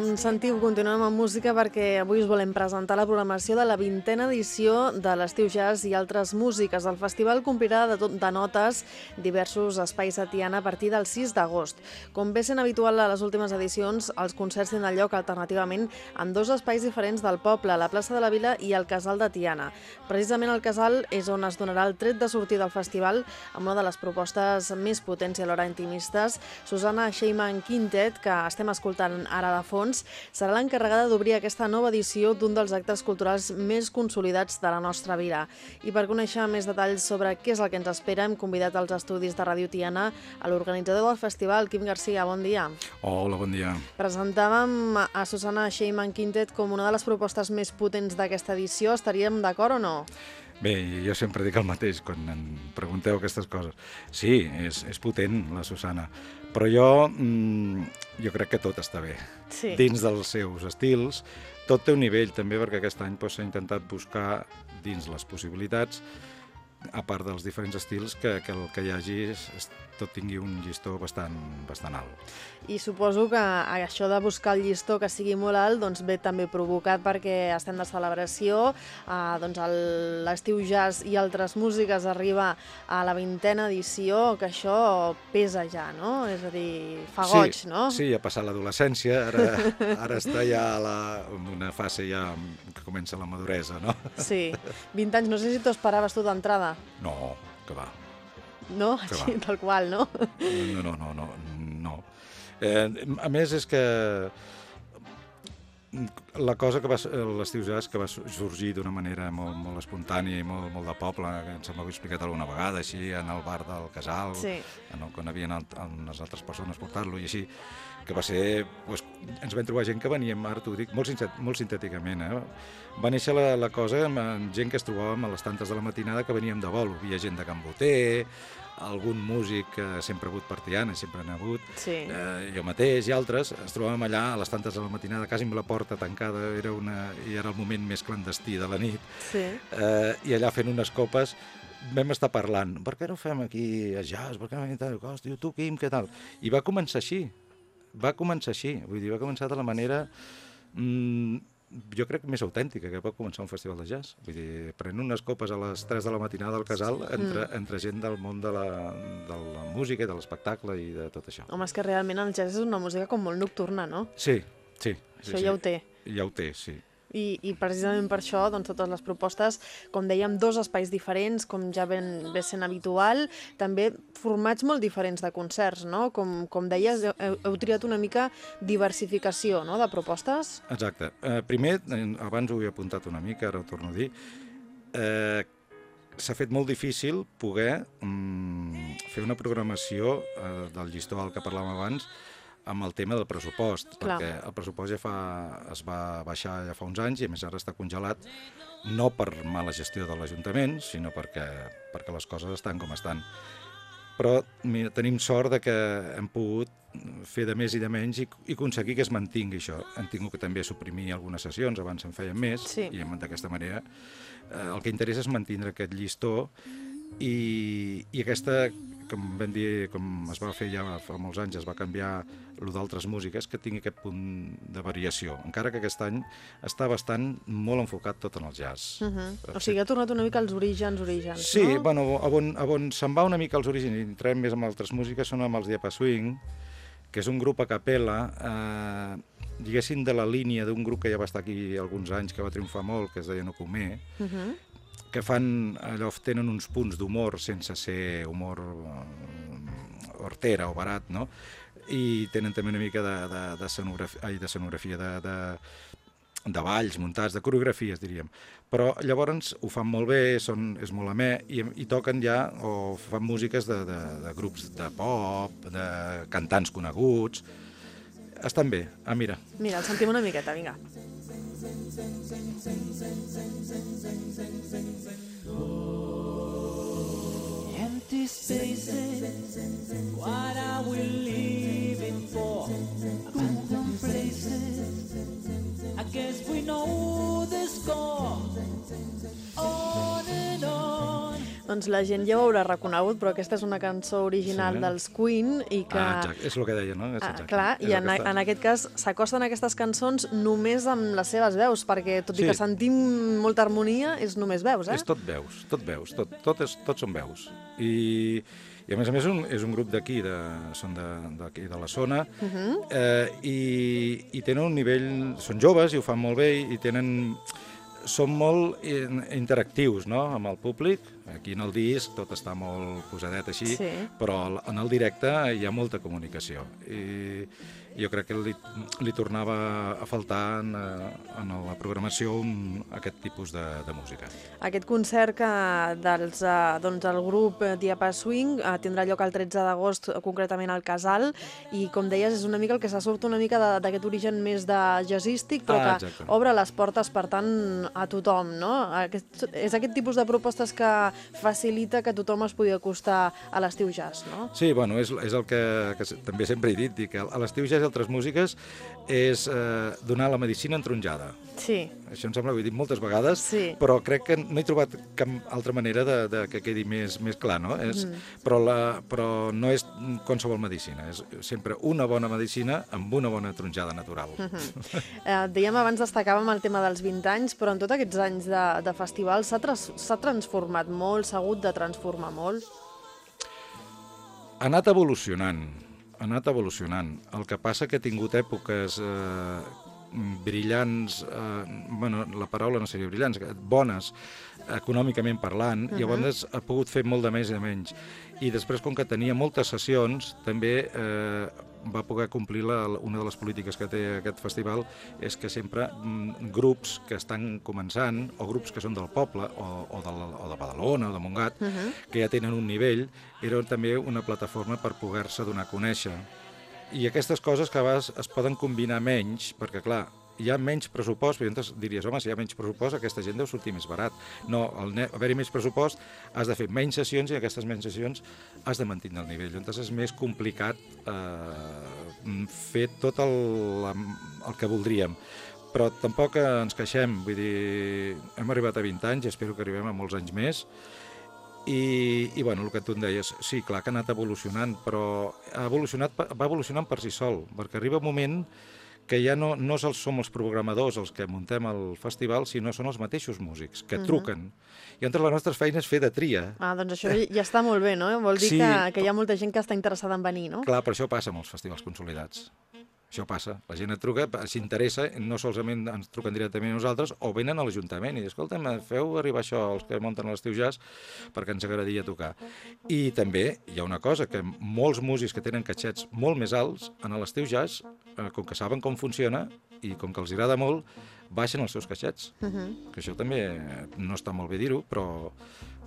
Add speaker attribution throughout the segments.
Speaker 1: Com sentiu, continuem amb música perquè avui us volem presentar la programació de la vintena edició de l'Estiu Jazz i altres músiques. El festival complirà de, tot, de notes diversos espais a Tiana a partir del 6 d'agost. Com bé sent habitual a les últimes edicions, els concerts tindran lloc alternativament en dos espais diferents del poble, la plaça de la Vila i el Casal de Tiana. Precisament el Casal és on es donarà el tret de sortir del festival amb una de les propostes més potents i alhora intimistes, Susana Sheyman Quintet, que estem escoltant ara de fons, fons, serà l'encarregada d'obrir aquesta nova edició d'un dels actes culturals més consolidats de la nostra vida. I per conèixer més detalls sobre què és el que ens espera, hem convidat als estudis de Ràdio Tiana a l'organitzador del festival, Quim Garcia. Bon dia.
Speaker 2: Hola, bon dia.
Speaker 1: Presentàvem a Susana Sheyman Quintet com una de les propostes més potents d'aquesta edició. Estaríem d'acord o no?
Speaker 2: Bé, jo sempre dic el mateix quan em pregunteu aquestes coses. Sí, és, és potent, la Susana, però jo, mm, jo crec que tot està bé.
Speaker 1: Sí.
Speaker 2: Dins dels seus estils, tot té un nivell també, perquè aquest any s'ha doncs, intentat buscar dins les possibilitats, a part dels diferents estils, que, que el que hi hagi és, tot tingui un llistó bastant, bastant alt.
Speaker 1: I suposo que això de buscar el llistó que sigui molt alt doncs ve també provocat perquè estem de celebració, eh, doncs l'estiu jazz i altres músiques arriba a la vintena edició, que això pesa ja, no? És a dir, fa goig,
Speaker 2: sí,
Speaker 1: no?
Speaker 2: Sí, ha passat l'adolescència, ara, ara està ja a la, en una fase ja que comença la maduresa, no?
Speaker 1: Sí, 20 anys, no sé si t'ho esperaves tu d'entrada.
Speaker 2: No, que va.
Speaker 1: No? Així, tal qual, no?
Speaker 2: No, no, no, no. no. Eh, a més, és que la cosa que va l'estiu jazz que va sorgir d'una manera molt, molt espontània i molt, molt de poble, que ens hem explicat alguna vegada, així, en el bar del Casal,
Speaker 1: sí.
Speaker 2: en el, quan havien les altres persones portar-lo i així, que va ser... Pues, ens vam trobar gent que veníem, ara t'ho dic, molt, molt sintèticament, eh? Va néixer la, la cosa amb gent que es trobàvem a les tantes de la matinada que veníem de vol. Hi havia gent de Can Boter, algun músic que sempre ha hagut partiana, sempre n'ha hagut,
Speaker 1: sí.
Speaker 2: eh, jo mateix i altres, ens trobàvem allà a les tantes de la matinada, quasi amb la porta tancada, era una, i era el moment més clandestí de la nit,
Speaker 1: sí.
Speaker 2: eh, i allà fent unes copes vam estar parlant, per què no fem aquí a jazz, per què no fem tal cosa, diu, tu Quim, què tal? I va començar així, va començar així, vull dir, va començar de la manera mm, jo crec més autèntica que pot començar un festival de jazz. Vull dir, prenent unes copes a les 3 de la matinada al casal entre, mm. entre gent del món de la, de la música i de l'espectacle i de tot això.
Speaker 1: Home, és que realment el jazz és una música com molt nocturna, no?
Speaker 2: Sí, sí.
Speaker 1: Això
Speaker 2: sí,
Speaker 1: ja ho té.
Speaker 2: Ja ho té, sí.
Speaker 1: I, i precisament per això doncs, totes les propostes, com dèiem, dos espais diferents, com ja ben, ve sent habitual, també formats molt diferents de concerts, no? Com, com deies, heu, heu triat una mica diversificació no? de propostes?
Speaker 2: Exacte. Eh, primer, abans ho he apuntat una mica, ara ho torno a dir, eh, s'ha fet molt difícil poder mm, fer una programació eh, del llistó al que parlàvem abans amb el tema del pressupost,
Speaker 1: Clar.
Speaker 2: perquè el pressupost ja fa, es va baixar ja fa uns anys i a més ara està congelat no per mala gestió de l'Ajuntament, sinó perquè, perquè les coses estan com estan. Però mira, tenim sort de que hem pogut fer de més i de menys i, i aconseguir que es mantingui això. Hem tingut que també suprimir algunes sessions, abans en feien més,
Speaker 1: sí.
Speaker 2: i d'aquesta manera eh, el que interessa és mantenir aquest llistó i, i aquesta, com vam dir, com es va fer ja fa molts anys, es va canviar el d'altres músiques, que tingui aquest punt de variació, encara que aquest any està bastant molt enfocat tot en el jazz.
Speaker 1: Uh -huh. O sigui, ha tornat una mica als orígens, orígens,
Speaker 2: sí,
Speaker 1: no?
Speaker 2: bueno, a on, a on se'n va una mica als orígens i entrem més amb altres músiques són amb els Diapa Swing, que és un grup a capella, eh, diguéssim, de la línia d'un grup que ja va estar aquí alguns anys, que va triomfar molt, que es deia No Comer,
Speaker 1: uh -huh
Speaker 2: que fan, allò, tenen uns punts d'humor sense ser humor uh, hortera o barat, no? I tenen també una mica de, de, de escenografia, ai, de, escenografia de, de, de balls muntats, de coreografies, diríem. Però llavors ho fan molt bé, són, és molt amè, i, i toquen ja, o fan músiques de, de, de grups de pop, de cantants coneguts. Estan bé. Ah, mira.
Speaker 1: Mira, el sentim una miqueta, vinga. sing, sing, sing,
Speaker 3: sing, sing, sing, sing, sing, sing, sing, sing. Oh, empty spaces, what are we living for? Abandoned places, I guess we know.
Speaker 1: Doncs la gent ja ho haurà reconegut, però aquesta és una cançó original
Speaker 2: Sí.
Speaker 1: dels Queen i que...
Speaker 2: Ah, exacte. És el que deia, no? És
Speaker 1: Ah, clar,
Speaker 2: És
Speaker 1: i en, en aquest cas s'acosten aquestes cançons només amb les seves veus, perquè tot i
Speaker 2: Sí.
Speaker 1: que sentim molta harmonia, és només veus, eh?
Speaker 2: És tot veus, tot veus, tot, tot, és, tot són veus. I, i a més a més un, és un grup d'aquí, de, són de- d'aquí de, de la zona, uh
Speaker 1: Mhm.
Speaker 2: -huh. eh, i, i tenen un nivell... Són joves i ho fan molt bé i tenen... Són molt in- interactius no? amb el públic. Aquí en el disc tot està molt posadet així,
Speaker 1: Sí.
Speaker 2: però en el directe hi ha molta comunicació. I jo crec que li, li tornava a faltar en, eh, en la programació un, aquest tipus de, de música.
Speaker 1: Aquest concert que dels, eh, doncs, el grup Diapa Swing eh, tindrà lloc el 13 d'agost, concretament al Casal, i com deies, és una mica el que se surt una mica d'aquest origen més de jazzístic, però
Speaker 2: Ah,
Speaker 1: que obre les portes, per tant, a tothom, no? Aquest, és aquest tipus de propostes que facilita que tothom es pugui acostar a l'estiu jazz, no?
Speaker 2: Sí, bueno, és, és el que, que també sempre he dit, dic que a l'estiu jazz altres músiques és eh, donar la medicina entronjada.
Speaker 1: Sí,
Speaker 2: Això em sembla que ho he dit moltes vegades,
Speaker 1: Sí.
Speaker 2: però crec que no he trobat cap altra manera de, de que quedi més, més clar, no? És, però, la, però no és qualsevol medicina, és sempre una bona medicina amb una bona tronjada natural.
Speaker 1: Eh, dèiem abans destacàvem el tema dels 20 anys, però en tots aquests anys de, de festival s'ha s'ha transformat molt, s'ha hagut de transformar molt.
Speaker 2: Ha anat evolucionant, ha anat evolucionant. El que passa que ha tingut èpoques eh, brillants, eh, bueno, la paraula no seria brillants, bones, econòmicament parlant, uh -huh. llavors ha pogut fer molt de més i de menys. I després, com que tenia moltes sessions, també eh, va poder complir la, una de les polítiques que té aquest festival, és que sempre mm, grups que estan començant, o grups que són del poble, o, o, de, la- o de Badalona, o de Montgat, uh -huh. que ja tenen un nivell, era també una plataforma per poder-se donar a conèixer. I aquestes coses que a vegades es poden combinar menys, perquè clar, hi ha menys pressupost, llavors diries, home, si hi ha menys pressupost, aquesta gent deu sortir més barat. No, al haver-hi més pressupost has de fer menys sessions i aquestes menys sessions has de mantenir el nivell. Llavors és més complicat eh, fer tot el, el que voldríem. Però tampoc ens queixem, vull dir, hem arribat a 20 anys espero que arribem a molts anys més, i, i bueno, el que tu em deies, sí, clar que ha anat evolucionant, però ha evolucionat, va evolucionant per si sol, perquè arriba un moment que ja no, no els som els programadors els que muntem el festival, sinó són els mateixos músics, que truquen. I entre les nostres feines fer de tria.
Speaker 1: Ah, doncs això ja està molt bé, no? Vol dir
Speaker 2: Sí,
Speaker 1: que, que hi ha molta gent que està interessada en venir, no?
Speaker 2: Clar, però això passa amb els festivals consolidats. Això passa. La gent et truca, s'interessa, no solament ens truquen directament a nosaltres, o venen a l'Ajuntament i diuen, escolta'm, feu arribar això als que munten l'estiu jazz perquè ens agradaria tocar. I també hi ha una cosa, que molts músics que tenen catxets molt més alts, en l'estiu jazz, eh, com que saben com funciona i com que els agrada molt, baixen els seus catxets.
Speaker 1: Uh -huh.
Speaker 2: Que això també no està molt bé dir-ho, però...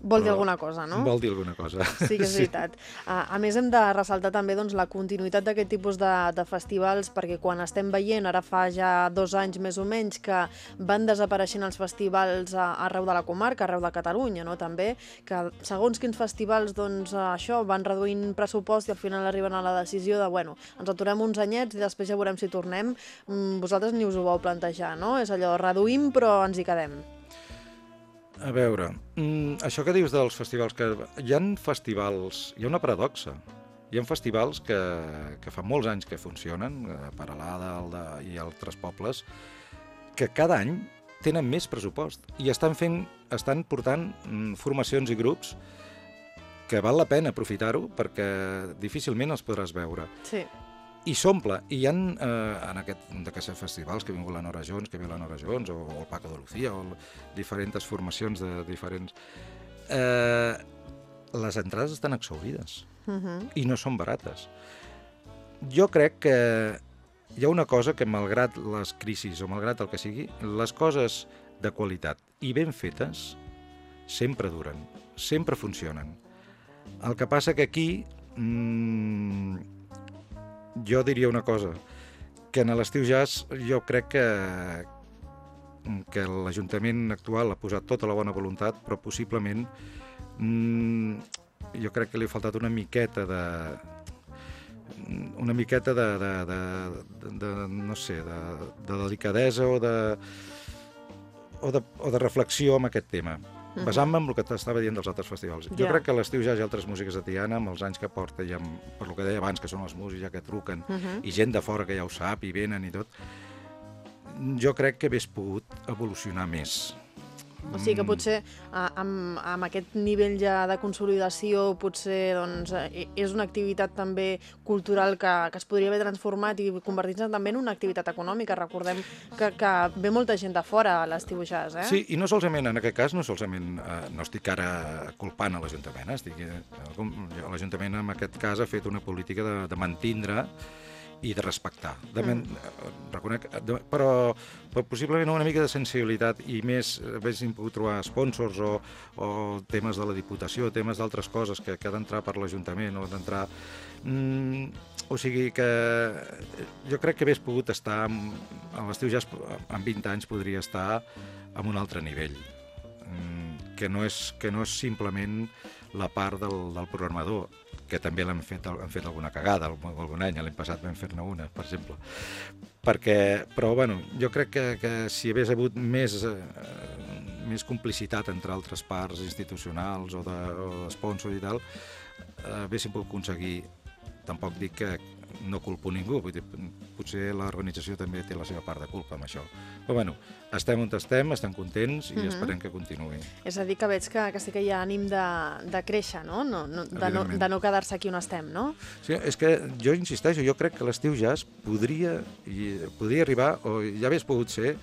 Speaker 1: Vol dir alguna cosa, no?
Speaker 2: Vol dir alguna cosa.
Speaker 1: Sí que és veritat. A, a més, hem de ressaltar també doncs, la continuïtat d'aquest tipus de, de festivals, perquè quan estem veient, ara fa ja dos anys més o menys, que van desapareixent els festivals a, arreu de la comarca, arreu de Catalunya, no? també, que segons quins festivals doncs, això van reduint pressupost i al final arriben a la decisió de, bueno, ens aturem uns anyets i després ja veurem si tornem. Mm, vosaltres ni us ho vau plantejar, no? És allò, reduïm però ens hi quedem.
Speaker 2: A veure, mm, això que dius dels festivals, que hi han festivals, hi ha una paradoxa. Hi ha festivals que, que fa molts anys que funcionen, eh, Paralada el de, i altres pobles, que cada any tenen més pressupost i estan fent, estan portant mm, formacions i grups que val la pena aprofitar-ho perquè difícilment els podràs veure
Speaker 1: Sí.
Speaker 2: I s'omple. I hi ha eh, en aquest d'aquests festivals que ha vingut la Nora Jones, que ve la Nora Jones, o, o el Paco de Lucía, o el, diferents formacions de diferents... Eh, les entrades estan exaurides
Speaker 1: Uh -huh.
Speaker 2: i no són barates. Jo crec que hi ha una cosa que, malgrat les crisis o malgrat el que sigui, les coses de qualitat i ben fetes sempre duren, sempre funcionen. El que passa que aquí mmm, jo diria una cosa, que en l'estiu jazz jo crec que, que l'Ajuntament actual ha posat tota la bona voluntat, però possiblement mm, jo crec que li ha faltat una miqueta de una miqueta de, de, de, de, de no sé, de, de delicadesa o de, o de, o de reflexió amb aquest tema. Basant-me en el que t'estava dient dels altres festivals. Jo
Speaker 1: Ja.
Speaker 2: crec que l'estiu ja hi ha altres músiques de Tiana, amb els anys que porta, i amb, per lo que deia abans, que són els músics ja que truquen,
Speaker 1: Mhm.
Speaker 2: i gent de fora que ja ho sap i venen i tot, jo crec que hagués pogut evolucionar més.
Speaker 1: O sigui que
Speaker 2: Mm,
Speaker 1: potser amb, amb aquest nivell ja de consolidació potser doncs, eh, és una activitat també cultural que, que es podria haver transformat i convertir-se també en una activitat econòmica. Recordem que, que ve molta gent de fora a l'estiu jazz, eh?
Speaker 2: Sí, i no solament, en aquest cas, no solament, eh, no estic ara culpant a l'Ajuntament, eh, estic, eh, l'Ajuntament en aquest cas ha fet una política de, de mantindre i de respectar. De, men, mm. reconec, de, però, però possiblement una mica de sensibilitat i més eh, haguéssim pogut trobar sponsors o, o temes de la Diputació, temes d'altres coses que, que ha d'entrar per l'Ajuntament o d'entrar... Mm, o sigui que eh, jo crec que hagués pogut estar, amb, a l'estiu ja amb 20 anys podria estar en un altre nivell, mm, que no és, que no és simplement la part del, del programador, que també l'hem fet, hem fet alguna cagada algun, any, l'any passat vam fer-ne una, per exemple. Perquè, però bueno, jo crec que, que si hi hagués hagut més, eh, més complicitat entre altres parts institucionals o de, de sponsors i tal, eh, haguéssim pogut aconseguir tampoc dic que no culpo ningú, vull dir, potser l'organització també té la seva part de culpa amb això. Però bueno, estem on estem, estem contents i
Speaker 1: Mhm.
Speaker 2: esperem que continuï.
Speaker 1: És a dir, que veig que, que sí que hi ha ànim de, de créixer, no? no, no de, no de no quedar-se aquí on estem, no?
Speaker 2: Sí, és que jo insisteixo, jo crec que l'estiu jazz podria, i, podria arribar, o ja hagués pogut ser,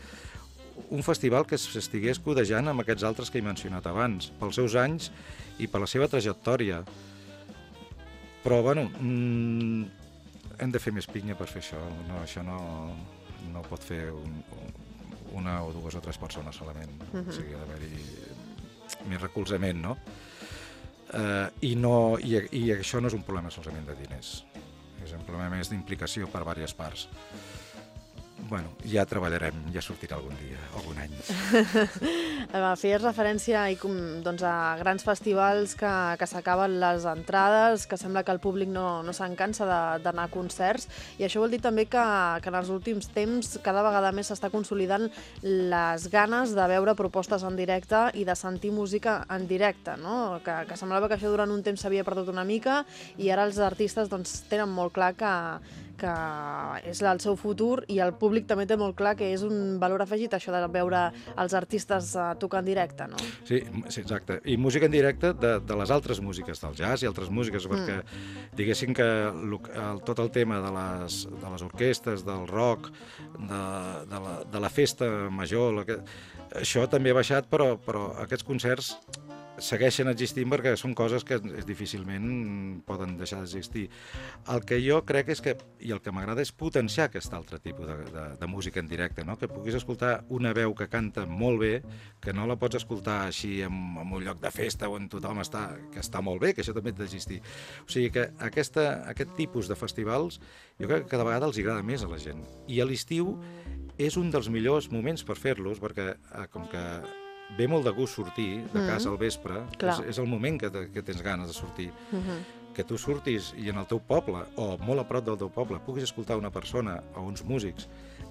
Speaker 2: un festival que s'estigués codejant amb aquests altres que he mencionat abans, pels seus anys i per la seva trajectòria. Però, bueno, mm, hem de fer més pinya per fer això. No, això no, no pot fer un, una o dues o tres persones solament.
Speaker 1: Mhm.
Speaker 2: O sigui, ha d'haver-hi més recolzament, no? Eh, i, no i, I això no és un problema solament de diners. És un problema més d'implicació per diverses parts. Bueno, ja treballarem, ja sortirà algun dia, algun any.
Speaker 1: Feies referència i, doncs, a grans festivals que, que s'acaben les entrades, que sembla que el públic no, no se'n cansa d'anar a concerts, i això vol dir també que, que en els últims temps cada vegada més s'està consolidant les ganes de veure propostes en directe i de sentir música en directe, no? que, que semblava que això durant un temps s'havia perdut una mica i ara els artistes doncs, tenen molt clar que, que és el seu futur i el públic també té molt clar que és un valor afegit això de veure els artistes eh, tocar en directe, no?
Speaker 2: Sí, sí, exacte. I música en directe de, de les altres músiques, del jazz i altres músiques, perquè diguéssim que lo- el, tot el tema de les, de les orquestes, del rock, de, de, la, de la festa major, la que, això també ha baixat, però, però aquests concerts segueixen existint perquè són coses que difícilment poden deixar d'existir. El que jo crec és que, i el que m'agrada és potenciar aquest altre tipus de, de, de música en directe, no? que puguis escoltar una veu que canta molt bé, que no la pots escoltar així en, en un lloc de festa on tothom està, que està molt bé, que això també ha d'existir. O sigui que aquesta, aquest tipus de festivals jo crec que cada vegada els agrada més a la gent. I a l'estiu és un dels millors moments per fer-los, perquè eh, com que ve molt de gust sortir de casa al vespre,
Speaker 1: Clar.
Speaker 2: és, és el moment que, te, que tens ganes de sortir.
Speaker 1: Uh -huh.
Speaker 2: Que tu surtis i en el teu poble, o molt a prop del teu poble, puguis escoltar una persona o uns músics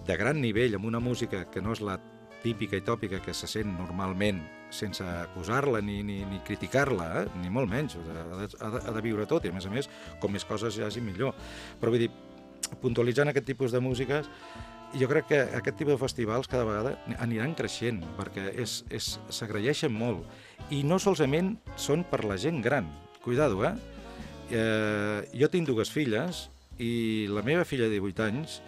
Speaker 2: de gran nivell, amb una música que no és la típica i tòpica que se sent normalment, sense acusar-la ni, ni, ni criticar-la, eh? ni molt menys. Ha de, ha, de, ha de viure tot i, a més a més, com més coses hi hagi, millor. Però vull dir, puntualitzant aquest tipus de músiques, jo crec que aquest tipus de festivals cada vegada aniran creixent, perquè s'agraeixen molt. I no solament són per la gent gran. Cuidado, eh? eh? Jo tinc dues filles i la meva filla de 18 anys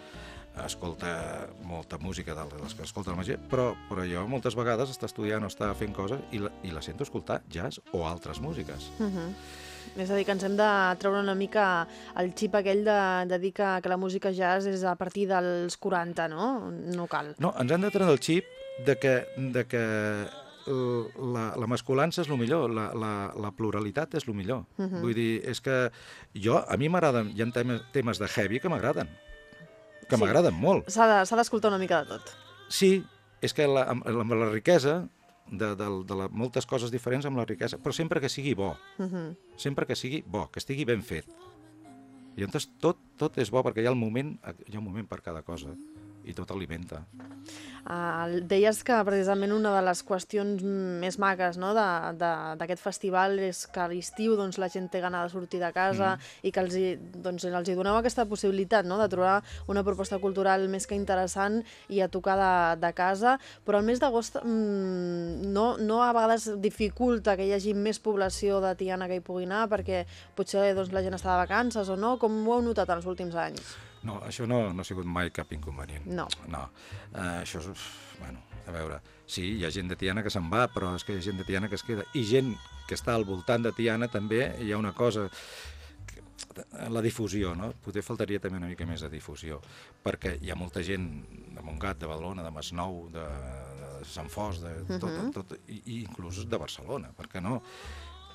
Speaker 2: escolta molta música de les que escolta la gent, però, però jo moltes vegades està estudiant o està fent coses i la, i la sento escoltar jazz o altres músiques.
Speaker 1: Uh -huh. És a dir, que ens hem de treure una mica el xip aquell de, de dir que, que la música jazz és a partir dels 40, no? No cal.
Speaker 2: No, ens han de treure el xip de que, de que la, la masculança és el millor, la, la, la pluralitat és el millor. Uh -huh. Vull dir, és que jo, a mi m'agraden, hi ha temes, temes de heavy que m'agraden, que
Speaker 1: Sí.
Speaker 2: m'agraden molt.
Speaker 1: S'ha de- d'escoltar una mica de tot.
Speaker 2: Sí, és que la, amb, amb la riquesa de, de, de la, moltes coses diferents amb la riquesa, però sempre que sigui bo,
Speaker 1: Uh -huh.
Speaker 2: sempre que sigui bo, que estigui ben fet. I llavors tot, tot és bo perquè hi ha, el moment, hi ha un moment per cada cosa i tot alimenta.
Speaker 1: Uh, deies que precisament una de les qüestions més magues no, d'aquest festival és que a l'estiu doncs, la gent té gana de sortir de casa
Speaker 2: Mm.
Speaker 1: i que els, hi, doncs, els hi doneu aquesta possibilitat no, de trobar una proposta cultural més que interessant i a tocar de, de casa, però el mes d'agost mm, no, no a vegades dificulta que hi hagi més població de Tiana que hi pugui anar perquè potser doncs, la gent està de vacances o no, com ho heu notat en els últims anys?
Speaker 2: No, això no, no ha sigut mai cap inconvenient.
Speaker 1: No.
Speaker 2: No. Uh, això és, bueno, a veure, sí, hi ha gent de Tiana que se'n va, però és que hi ha gent de Tiana que es queda. I gent que està al voltant de Tiana també hi ha una cosa, la difusió, no? Potser faltaria també una mica més de difusió, perquè hi ha molta gent de Montgat, de Badalona, de Masnou, de, de Sant Fos, de tot, tot, i, i inclús de Barcelona, perquè no,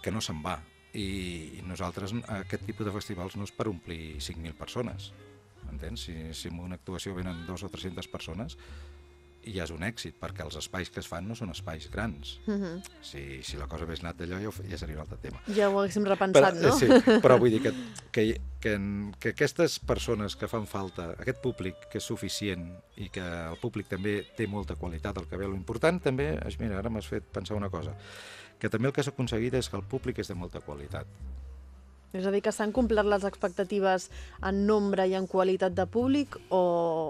Speaker 2: que no se'n va. I, I nosaltres, aquest tipus de festivals no és per omplir 5.000 persones, entens? Si, si en una actuació venen dos o 300 persones, ja és un èxit, perquè els espais que es fan no són espais grans.
Speaker 1: Uh -huh.
Speaker 2: Si, si la cosa hagués anat d'allò ja, ja seria un altre tema.
Speaker 1: Ja ho haguéssim repensat,
Speaker 2: però,
Speaker 1: no?
Speaker 2: Sí, però vull dir que, que, que, que aquestes persones que fan falta, aquest públic que és suficient i que el públic també té molta qualitat al que ve, l'important també, mira, ara m'has fet pensar una cosa, que també el que s'ha aconseguit és que el públic és de molta qualitat.
Speaker 1: És a dir, que s'han complert les expectatives en nombre i en qualitat de públic o,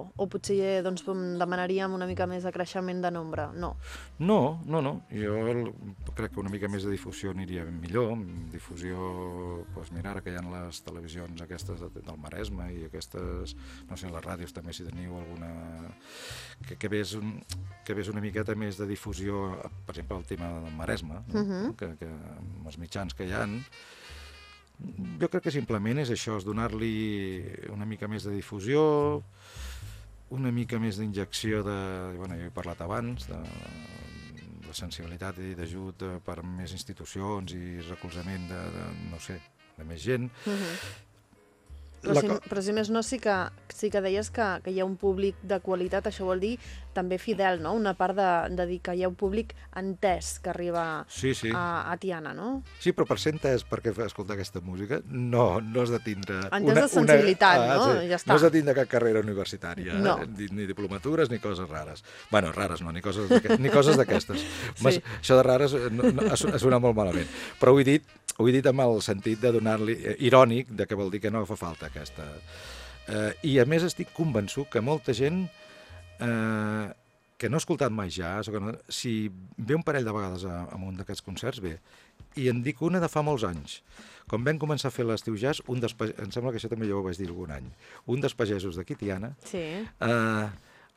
Speaker 1: o potser doncs, demanaríem una mica més de creixement de nombre? No.
Speaker 2: No, no, no. Jo el, crec que una mica més de difusió aniria millor. Difusió, doncs mira, ara que hi ha les televisions aquestes de, del Maresme i aquestes, no sé, les ràdios també si teniu alguna... Que, que, ves un, que ves una miqueta més de difusió, per exemple, el tema del Maresme, no?
Speaker 1: Mhm.
Speaker 2: que, que amb els mitjans que hi han, jo crec que simplement és això, és donar-li una mica més de difusió, una mica més d'injecció de... Bueno, jo he parlat abans, de, de sensibilitat i d'ajut eh, per més institucions i recolzament de, de, no sé, de més gent.
Speaker 1: Uh -huh. Però,
Speaker 2: La
Speaker 1: si, però si més no, sí que, sí que deies que, que hi ha un públic de qualitat, això vol dir també fidel, no? Una part de, de dir que hi ha un públic entès que arriba
Speaker 2: Sí, sí.
Speaker 1: a, a Tiana, no?
Speaker 2: Sí, però per ser entès perquè fa escoltar aquesta música, no, no has de tindre...
Speaker 1: Entès de sensibilitat, no? Ja està.
Speaker 2: No has de tindre cap carrera universitària,
Speaker 1: No.
Speaker 2: ni, ni diplomatures ni coses rares. Bueno, rares no, ni coses d'aquestes.
Speaker 1: Sí.
Speaker 2: sí. Això de rares eh, no, no, ha sonat molt malament. Però ho he dit, ho he dit amb el sentit de donar-li... Eh, irònic, de que vol dir que no fa falta aquesta... Eh, I a més estic convençut que molta gent eh, que no ha escoltat mai jazz, o que no, si ve un parell de vegades a, a un d'aquests concerts, bé, i en dic una de fa molts anys. Quan vam començar a fer l'estiu jazz, un dels, em sembla que això també jo ho vaig dir algun any, un dels pagesos de Tiana
Speaker 1: Sí.
Speaker 2: eh,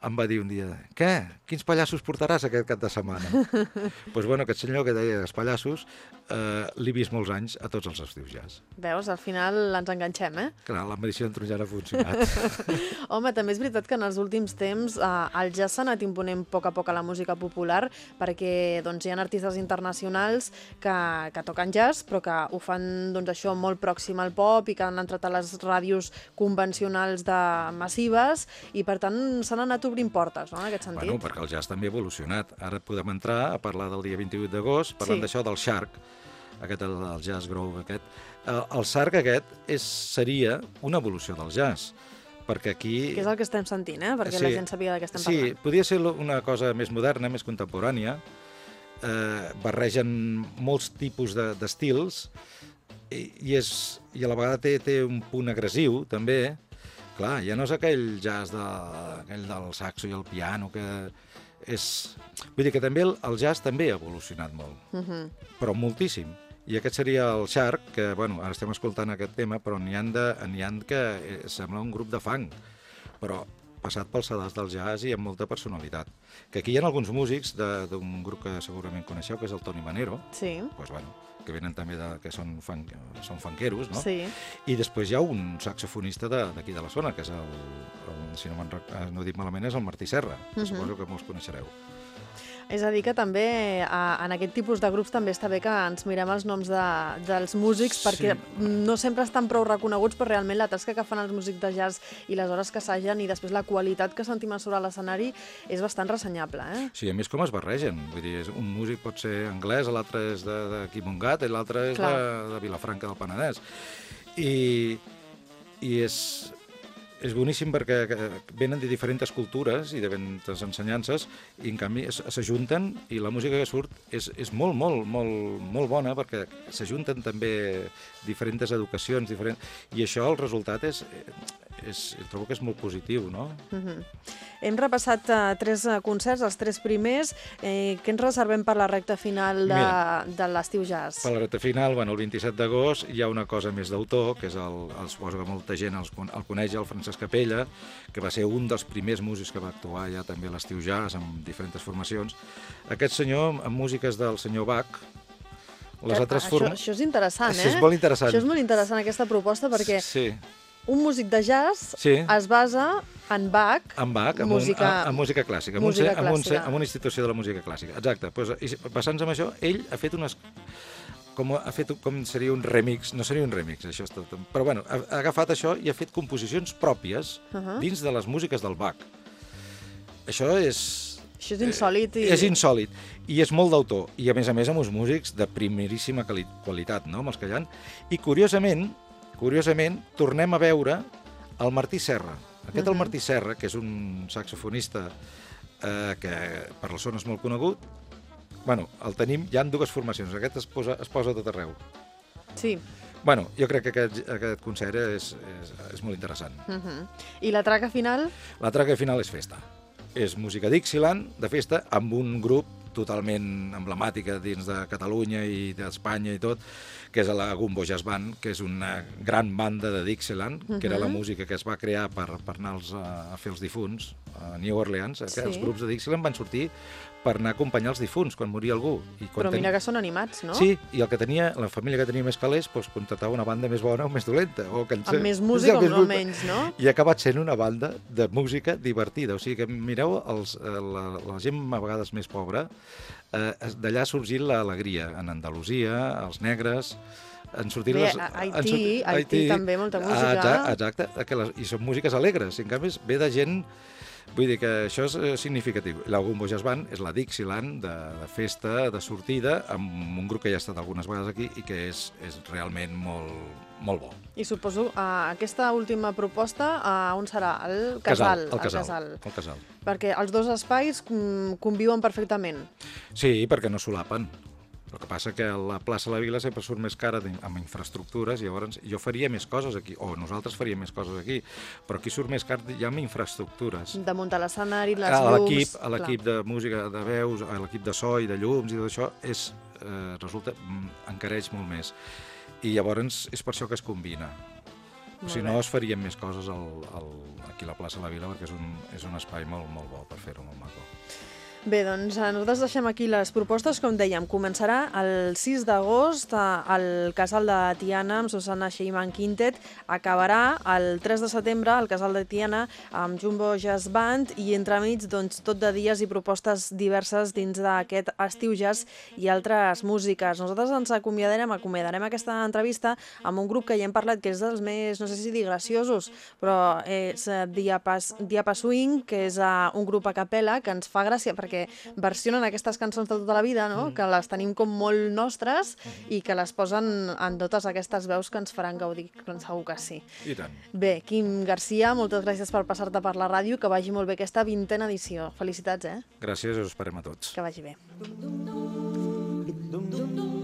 Speaker 2: em va dir un dia, què? Quins pallassos portaràs aquest cap de setmana? Doncs pues, bueno, aquest senyor que deia els pallassos eh, l'he vist molts anys a tots els estius jazz.
Speaker 1: Veus, al final ens enganxem, eh?
Speaker 2: Clar, la medicina tronjana ha funcionat.
Speaker 1: Home, també és veritat que en els últims temps eh, el jazz s'ha anat imponent a poc a poc a la música popular perquè doncs, hi ha artistes internacionals que, que toquen jazz però que ho fan doncs, això molt pròxim al pop i que han entrat a les ràdios convencionals de massives i per tant s'han anat obrint portes, no?, en aquest sentit.
Speaker 2: Bueno, perquè el jazz també ha evolucionat. Ara podem entrar a parlar del dia 28 d'agost, parlant
Speaker 1: Sí.
Speaker 2: sí. d'això del Shark, aquest, el, el jazz groove aquest. El, el Shark aquest és, seria una evolució del jazz, perquè aquí...
Speaker 1: Que és el que estem sentint, eh? Perquè la gent sàpiga de què estem
Speaker 2: sí,
Speaker 1: parlant.
Speaker 2: podria ser una cosa més moderna, més contemporània, eh, barregen molts tipus de- d'estils i, i, és, i a la vegada té, té un punt agressiu, també. Clar, ja no és aquell jazz de, aquell del saxo i el piano, que és... Vull dir que també el, el jazz també ha evolucionat molt,
Speaker 1: Uh -huh.
Speaker 2: però moltíssim. I aquest seria el Shark, que, bueno, ara estem escoltant aquest tema, però n'hi ha, de, n'hi ha que eh, sembla un grup de funk, però passat pels sedars del jazz i amb molta personalitat. Que aquí hi ha alguns músics de- d'un grup que segurament coneixeu, que és el Toni Manero,
Speaker 1: Sí,
Speaker 2: pues, bueno, que venen també de, que són, funk, són funkeros, no?
Speaker 1: sí.
Speaker 2: I després hi ha un saxofonista de- d'aquí de, la zona, que és el, el si no, eh, no dic malament, és el Martí Serra, que
Speaker 1: Mhm.
Speaker 2: suposo que molts coneixereu.
Speaker 1: És a dir, que també a, en aquest tipus de grups també està bé que ens mirem els noms de, dels músics
Speaker 2: Sí.
Speaker 1: perquè no sempre estan prou reconeguts, però realment la tasca que fan els músics de jazz i les hores que assagen i després la qualitat que sentim a sobre l'escenari és bastant ressenyable, eh?
Speaker 2: Sí, a més com es barregen. Vull dir, un músic pot ser anglès, l'altre és de- d'aquí Montgat i l'altre és de, de Vilafranca del Penedès. I, i és, és boníssim perquè que venen de diferents cultures i de diferents ensenyances i en canvi s'ajunten i la música que surt és, és molt, molt, molt, molt bona perquè s'ajunten també diferents educacions diferents, i això el resultat és, és, trobo que és molt positiu, no?
Speaker 1: Mhm. Hem repassat uh, tres uh, concerts, els tres primers. Eh, què ens reservem per la recta final de,
Speaker 2: Mira.
Speaker 1: de l'estiu jazz?
Speaker 2: Per la recta final, bueno, el 27 d'agost, hi ha una cosa més d'autor, que és el, el, suposo que molta gent el, el coneix, el Francesc Capella, que va ser un dels primers músics que va actuar ja també a l'estiu jazz amb diferents formacions. Aquest senyor, amb músiques del senyor Bach, les altres
Speaker 1: això,
Speaker 2: formes...
Speaker 1: això és interessant, eh?
Speaker 2: Sí, és molt interessant.
Speaker 1: Això és molt interessant, aquesta proposta, perquè
Speaker 2: Sí,
Speaker 1: un músic de jazz
Speaker 2: Sí.
Speaker 1: es basa en Bach,
Speaker 2: amb Bach, amb,
Speaker 1: música,
Speaker 2: un, amb música clàssica, amb,
Speaker 1: música
Speaker 2: un, ce- amb, un,
Speaker 1: clàssica.
Speaker 2: amb una institució de la música clàssica. Exacte. Pues, basant-se en això, ell ha fet unes com ha fet com seria un remix, no seria un remix, això és tot, però bueno, ha, ha agafat això i ha fet composicions pròpies uh. -huh. dins de les músiques del Bach. Això és...
Speaker 1: Això és insòlid i...
Speaker 2: És insòlid i és molt d'autor i a més a més amb uns músics de primeríssima quali qualitat, no?, amb els que hi ha. I curiosament, curiosament, tornem a veure el Martí Serra. Aquest el
Speaker 1: Mhm.
Speaker 2: Martí Serra, que és un saxofonista eh, que per la zona és molt conegut, bueno, el tenim, hi han dues formacions, aquest es posa, es posa a tot arreu.
Speaker 1: Sí.
Speaker 2: Bueno, jo crec que aquest, aquest concert és, és, és molt interessant.
Speaker 1: Uh -huh. I la traca final?
Speaker 2: La traca final és festa. És música Dixieland, de festa, amb un grup totalment emblemàtica dins de Catalunya i d'Espanya i tot, que és la Gumbo Jazz Band, que és una gran banda de Dixieland, que era la
Speaker 1: Mhm.
Speaker 2: música que es va crear per, per anar als, a, a fer els difunts a New Orleans.
Speaker 1: Sí.
Speaker 2: Els grups de Dixieland van sortir per anar a acompanyar els difunts quan moria algú. I quan
Speaker 1: Però
Speaker 2: ten-
Speaker 1: mira que són animats, no?
Speaker 2: Sí, i el que tenia, la família que tenia més calés, doncs, contractava una banda més bona o més dolenta. O que
Speaker 1: Amb més música o no menys, no?
Speaker 2: I ha acabat sent una banda de música divertida. O sigui que mireu, els, eh, la, la gent a vegades més pobra, eh, d'allà ha sorgit l'alegria. En Andalusia, els negres, han sortit
Speaker 1: Bé,
Speaker 2: les...
Speaker 1: a
Speaker 2: han
Speaker 1: Haití- Haití també molta música.
Speaker 2: Ah, exacte, exacte que les, i són músiques alegres. I en canvi ve de gent Vull dir que això és eh, significatiu. La Gumbo Jazz Band és la Dixieland de, de festa, de sortida, amb un grup que ja ha estat algunes vegades aquí i que és, és realment molt, molt bo.
Speaker 1: I suposo uh, aquesta última proposta, uh, on serà? El casal.
Speaker 2: el casal.
Speaker 1: El casal.
Speaker 2: El casal.
Speaker 1: Perquè els dos espais mm, conviuen perfectament.
Speaker 2: Sí, perquè no solapen. El que passa que la plaça de la Vila sempre surt més cara amb infraestructures i llavors jo faria més coses aquí, o nosaltres faríem més coses aquí, però aquí surt més car ja amb infraestructures.
Speaker 1: De muntar l'escenari, les
Speaker 2: a
Speaker 1: llums...
Speaker 2: l'equip a l'equip de música de veus, a l'equip de so i de llums i tot això és, eh, resulta, mm, encareix molt més. I llavors és per això que es combina.
Speaker 1: Molt
Speaker 2: si no, es farien més coses al, al, aquí a la plaça de la Vila perquè és un, és un espai molt, molt bo per fer-ho, molt maco.
Speaker 1: Bé, doncs eh, nosaltres deixem aquí les propostes. Com dèiem, començarà el 6 d'agost eh, al Casal de Tiana amb Susana Sheiman Quintet. Acabarà el 3 de setembre al Casal de Tiana amb Jumbo Jazz Band i entremig doncs, tot de dies i propostes diverses dins d'aquest estiu jazz i altres músiques. Nosaltres ens acomiadarem, acomiadarem aquesta entrevista amb un grup que ja hem parlat que és dels més, no sé si dir graciosos, però és eh, Diapas, Diapa Swing, que és eh, un grup a capella que ens fa gràcia perquè versionen aquestes cançons de tota la vida, no? que les tenim com molt nostres i que les posen en totes aquestes veus que ens faran gaudir, que segur que sí.
Speaker 2: I tant.
Speaker 1: Bé, Quim Garcia, moltes gràcies per passar-te per la ràdio, que vagi molt bé aquesta vintena edició. Felicitats, eh?
Speaker 2: Gràcies us esperem a tots.
Speaker 1: Que vagi bé.
Speaker 3: dum dum